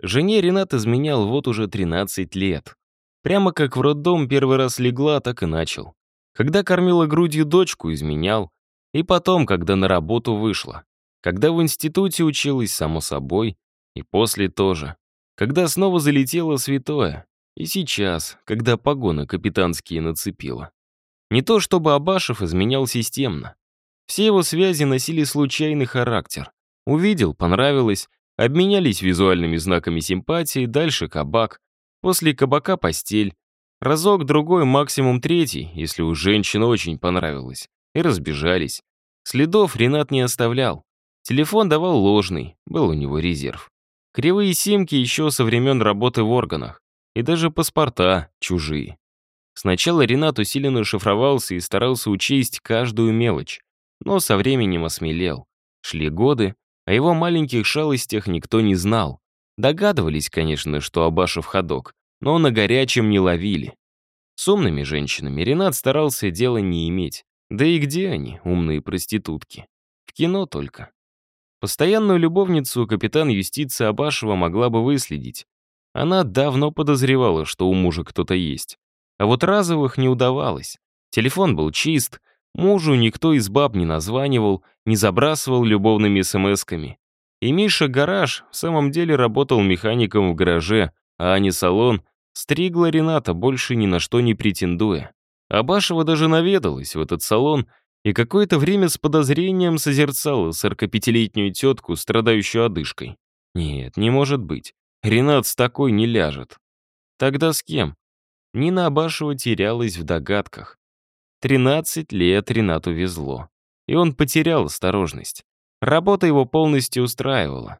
Жене Ренат изменял вот уже 13 лет. Прямо как в роддом первый раз легла, так и начал. Когда кормила грудью дочку, изменял. И потом, когда на работу вышла. Когда в институте училась, само собой. И после тоже. Когда снова залетело святое. И сейчас, когда погоны капитанские нацепила. Не то чтобы Абашев изменял системно. Все его связи носили случайный характер. Увидел, понравилось, обменялись визуальными знаками симпатии, дальше кабак, После кабака постель. Разок, другой, максимум третий, если у женщины очень понравилось. И разбежались. Следов Ренат не оставлял. Телефон давал ложный, был у него резерв. Кривые симки еще со времен работы в органах. И даже паспорта чужие. Сначала Ренат усиленно шифровался и старался учесть каждую мелочь. Но со временем осмелел. Шли годы, о его маленьких шалостях никто не знал. Догадывались, конечно, что Абашев ходок, но на горячем не ловили. С умными женщинами Ренат старался дела не иметь. Да и где они, умные проститутки? В кино только. Постоянную любовницу капитан юстиции Абашева могла бы выследить. Она давно подозревала, что у мужа кто-то есть. А вот разовых не удавалось. Телефон был чист, мужу никто из баб не названивал, не забрасывал любовными смс-ками. И Миша Гараж в самом деле работал механиком в гараже, а Аня Салон стригла Рената, больше ни на что не претендуя. Абашева даже наведалась в этот салон и какое-то время с подозрением созерцала 45-летнюю тетку, страдающую одышкой. Нет, не может быть. Ренат с такой не ляжет. Тогда с кем? Нина Абашева терялась в догадках. 13 лет Ренату везло. И он потерял осторожность. Работа его полностью устраивала.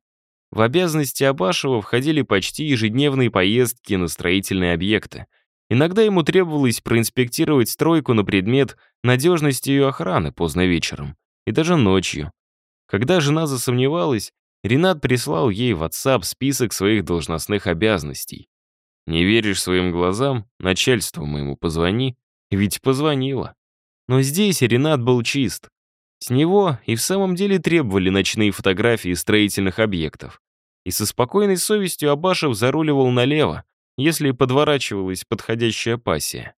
В обязанности Абашева входили почти ежедневные поездки на строительные объекты. Иногда ему требовалось проинспектировать стройку на предмет надежности ее охраны поздно вечером. И даже ночью. Когда жена засомневалась, Ренат прислал ей в WhatsApp список своих должностных обязанностей. «Не веришь своим глазам? Начальству моему позвони». Ведь позвонила. Но здесь Ренат был чист. С него и в самом деле требовали ночные фотографии строительных объектов. И со спокойной совестью Абашев заруливал налево, если подворачивалась подходящая пассия.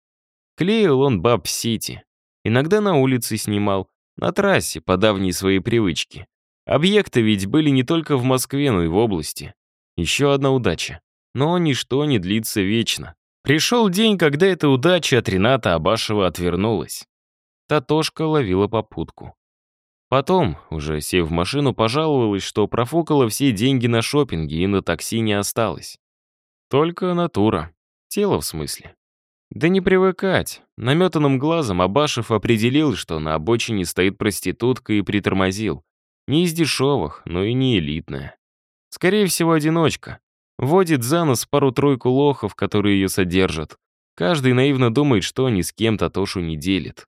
Клеил он баб в сети. Иногда на улице снимал, на трассе, по давней своей привычке. Объекты ведь были не только в Москве, но и в области. Еще одна удача. Но ничто не длится вечно. Пришел день, когда эта удача от Рената Абашева отвернулась. Татошка ловила попутку. Потом, уже сев в машину, пожаловалась, что профукала все деньги на шопинге и на такси не осталось. Только натура. Тело в смысле. Да не привыкать. Наметанным глазом Абашев определил, что на обочине стоит проститутка и притормозил. Не из дешевых, но и не элитная. Скорее всего, одиночка. Водит за нос пару-тройку лохов, которые ее содержат. Каждый наивно думает, что ни с кем Татошу не делит.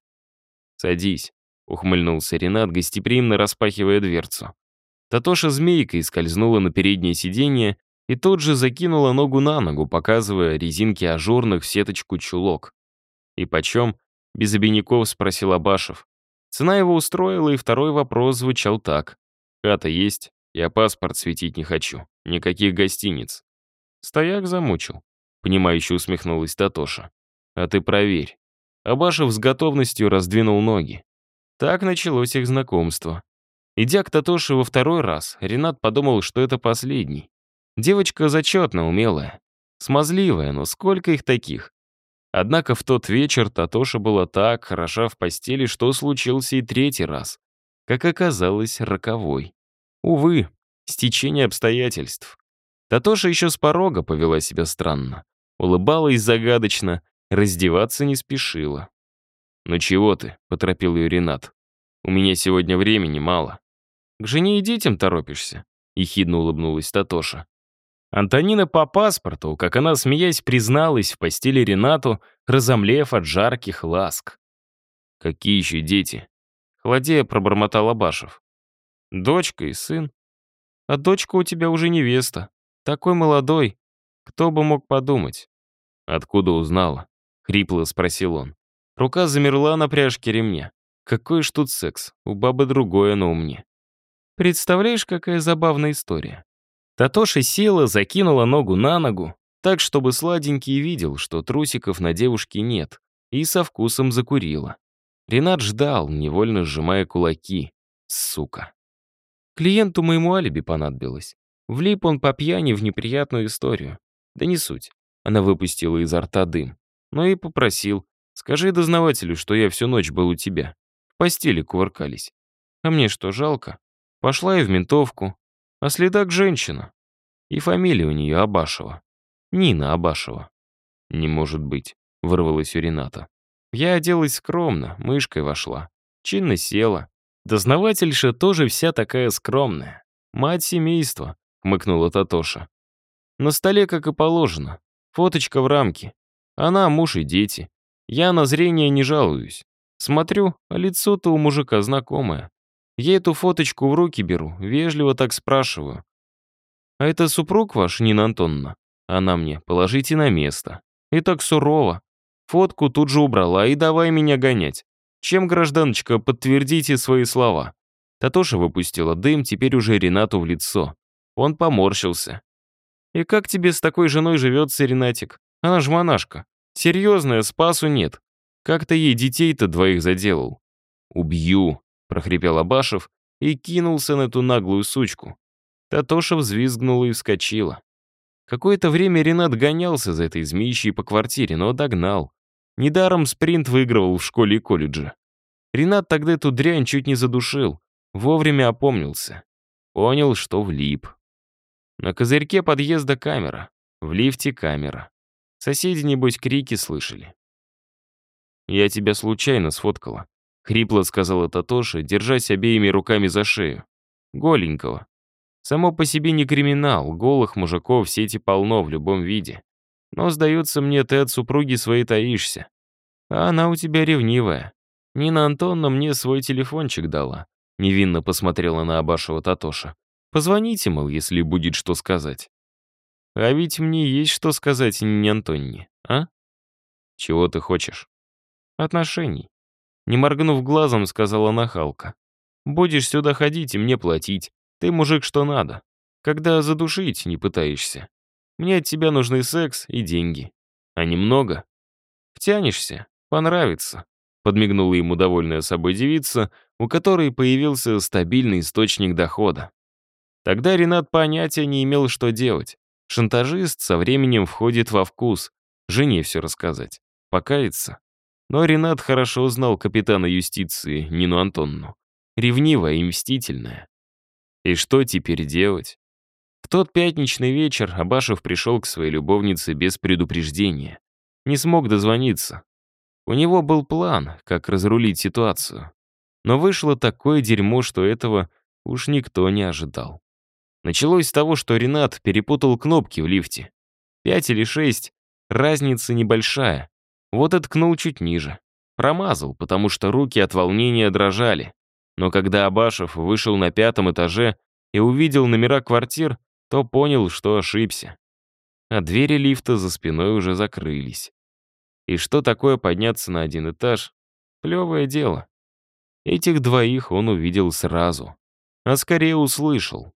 «Садись», ухмыльнулся Ренат, гостеприимно распахивая дверцу. Татоша змейкой скользнула на переднее сиденье и тут же закинула ногу на ногу, показывая резинки ажурных в сеточку чулок. «И почем?» — без обиняков спросил Абашев. Цена его устроила, и второй вопрос звучал так. «Хата есть, я паспорт светить не хочу. Никаких гостиниц». Стояк замучил. Понимающе усмехнулась Татоша. «А ты проверь». Абашев с готовностью раздвинул ноги. Так началось их знакомство. Идя к Татоши во второй раз, Ренат подумал, что это последний. Девочка зачетно умелая. Смазливая, но сколько их таких? Однако в тот вечер Татоша была так хороша в постели, что случился и третий раз. Как оказалось, роковой. Увы, стечение обстоятельств. Татоша еще с порога повела себя странно. Улыбалась загадочно, раздеваться не спешила. «Ну чего ты?» — поторопил ее Ренат. «У меня сегодня времени мало». «К жене и детям торопишься?» — ехидно улыбнулась Татоша. Антонина по паспорту, как она, смеясь, призналась в постели Ренату, разомлев от жарких ласк. «Какие еще дети?» — холодея пробормотал Абашев. «Дочка и сын. А дочка у тебя уже невеста. Такой молодой. Кто бы мог подумать?» «Откуда узнала?» — хрипло спросил он. Рука замерла на пряжке ремня. Какой ж тут секс? У бабы другое на умне. Представляешь, какая забавная история? Татоша села, закинула ногу на ногу, так, чтобы сладенький видел, что трусиков на девушке нет, и со вкусом закурила. Ренат ждал, невольно сжимая кулаки. Сука. Клиенту моему алиби понадобилось. Влип он по пьяни в неприятную историю. Да не суть. Она выпустила изо рта дым. Но и попросил. Скажи дознавателю, что я всю ночь был у тебя. В постели кувыркались. А мне что, жалко? Пошла я в ментовку. А следак женщина. И фамилия у нее Абашева. Нина Абашева. Не может быть, вырвалась у Рената. Я оделась скромно, мышкой вошла. Чинно села. Дознавательша тоже вся такая скромная. Мать семейства, хмыкнула Татоша. На столе, как и положено. Фоточка в рамке. Она, муж и дети. Я на зрение не жалуюсь. Смотрю, а лицо-то у мужика знакомое. Я эту фоточку в руки беру, вежливо так спрашиваю. «А это супруг ваш, Нина Антоновна?» Она мне, положите на место. И так сурово. Фотку тут же убрала и давай меня гонять. Чем, гражданочка, подтвердите свои слова?» Татоша выпустила дым, теперь уже Ренату в лицо. Он поморщился. «И как тебе с такой женой живется, Ренатик? Она ж монашка. Серьезная, спасу нет. Как ты ей детей-то двоих заделал?» «Убью», — прохрипел Абашев и кинулся на эту наглую сучку. Татоша взвизгнула и вскочила. Какое-то время Ренат гонялся за этой змеищей по квартире, но догнал. Недаром спринт выигрывал в школе и колледже. Ренат тогда эту дрянь чуть не задушил, вовремя опомнился. Понял, что влип. На козырьке подъезда камера, в лифте камера. Соседи, небось, крики слышали. «Я тебя случайно сфоткала», — хрипло сказала Татоша, держась обеими руками за шею. Голенького. Само по себе не криминал, голых мужиков в сети полно в любом виде. Но, сдается мне, ты от супруги своей таишься. А она у тебя ревнивая. Нина Антонна мне свой телефончик дала. Невинно посмотрела на Абашева Татоша. Позвоните, мол, если будет что сказать. А ведь мне есть что сказать Нине Антонне, а? Чего ты хочешь? Отношений. Не моргнув глазом, сказала нахалка. Будешь сюда ходить и мне платить. Ты мужик что надо. Когда задушить не пытаешься. Мне от тебя нужны секс и деньги. А немного? Втянешься? Понравится. Подмигнула ему довольная собой девица, у которой появился стабильный источник дохода. Тогда Ренат понятия не имел, что делать. Шантажист со временем входит во вкус. Жене все рассказать. Покаяться. Но Ренат хорошо знал капитана юстиции Нину Антонну. Ревнивая и мстительная. И что теперь делать? В тот пятничный вечер Абашев пришел к своей любовнице без предупреждения. Не смог дозвониться. У него был план, как разрулить ситуацию. Но вышло такое дерьмо, что этого уж никто не ожидал. Началось с того, что Ренат перепутал кнопки в лифте. Пять или шесть, разница небольшая. Вот откнул чуть ниже. Промазал, потому что руки от волнения дрожали. Но когда Абашев вышел на пятом этаже и увидел номера квартир, то понял, что ошибся. А двери лифта за спиной уже закрылись. И что такое подняться на один этаж? Плевое дело. Этих двоих он увидел сразу. А скорее услышал.